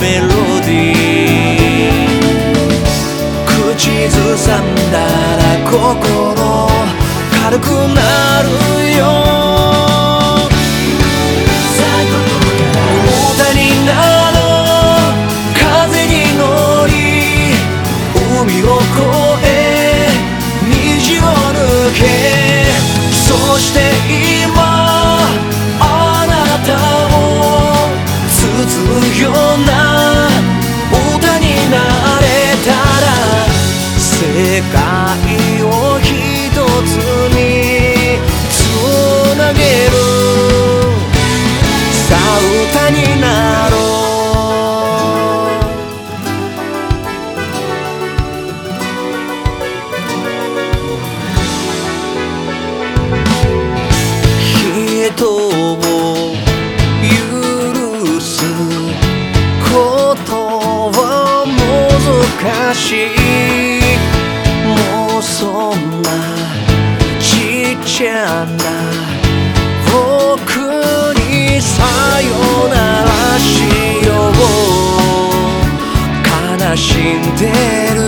メロディー。口ずさんだら心軽くなるよ。歌になろう風に乗り海を越え虹を抜け。そして今あなたを包むようなしいもうそんなちっちゃな僕にさよならしよう悲しんでる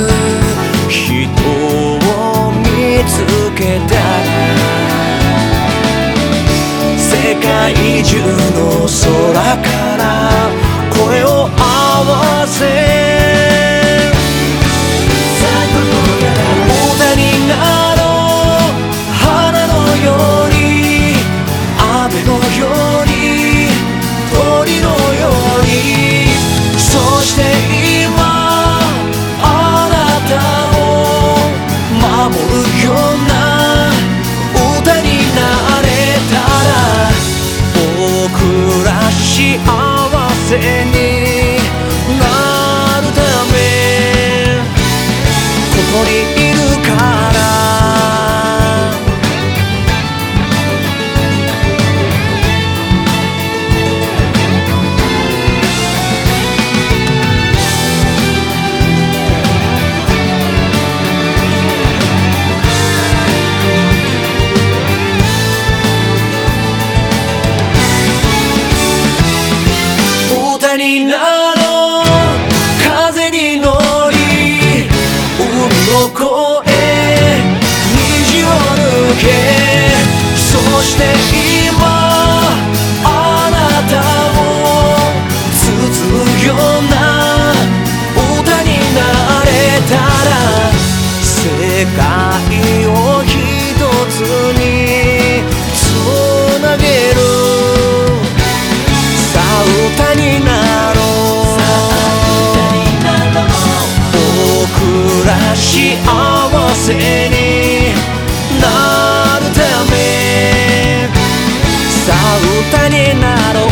人を見つけたら世界中の空からこにいるから。歌になろここへ虹を抜けそして今あなたを包むような歌になれたら世界を。せになるため。さあ歌になろう。